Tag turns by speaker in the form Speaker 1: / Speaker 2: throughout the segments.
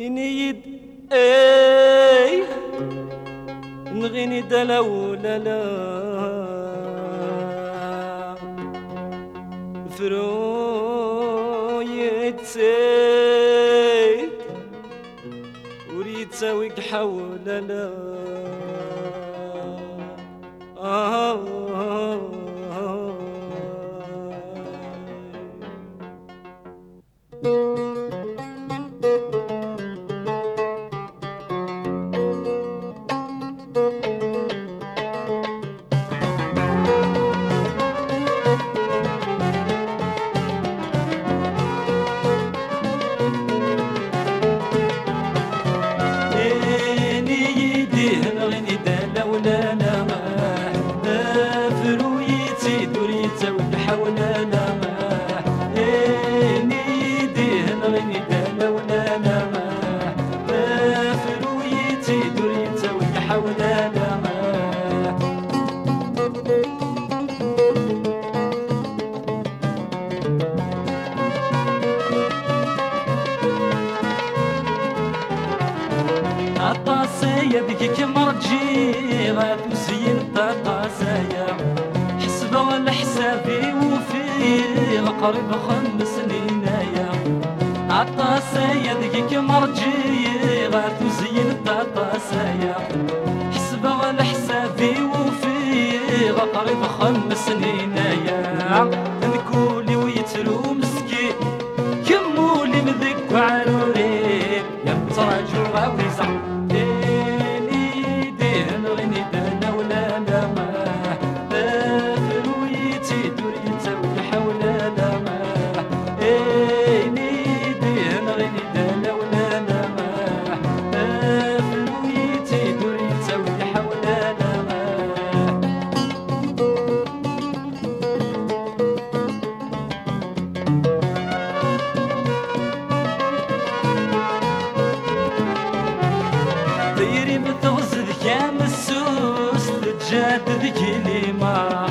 Speaker 1: إنيد إي نغني دلا ولا لا. فرو يتسيد وريد ساويك حول لا. آه آه آه. الطاسية ذيك مرجي غاد وزين الطاسية حسبة ولا حسابي وفي قريب خمس سنين يا الطاسية ذيك مرجي غاد وزين الطاسية حسبة ولا حسابي وفي قريب خمس سنين يا كلي ما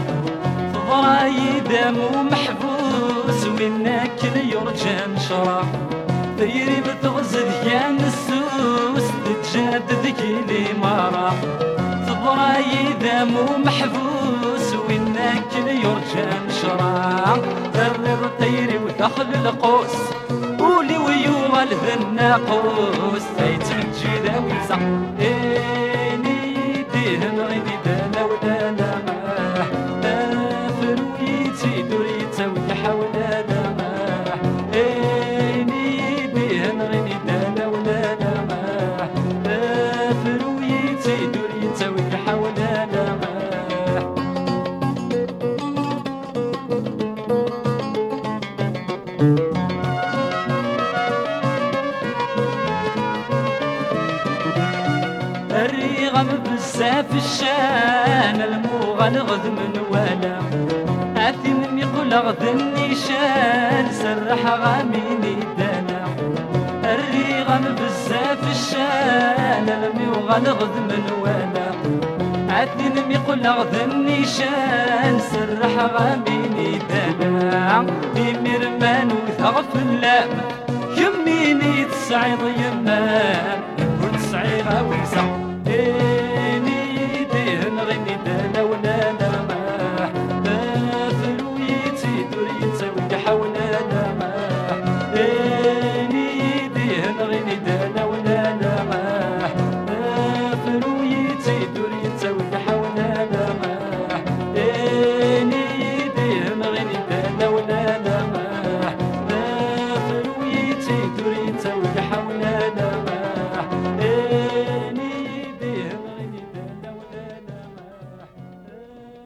Speaker 1: فضراي دم ومحبوس وينك يرجى نشرح ديري متغزد يا مسوس تجدد كلي ما فضراي دم ومحبوس وينك يرجى نشرح درر طيري ودخل القوس قولي ويوم الناقوس تيتمجي ذا إني الريغم بزاف الشان الموغى نغذ من ولا أثم يقول غذ النيشان سرح غاميني دانا الريغم بزاف الشان الموغى نغذ من ولا أثم يقول غذ النيشان سرح غاميني دانا في مرمان وثغف اللام يميني تسعيض يمان وتسعي غاوي صح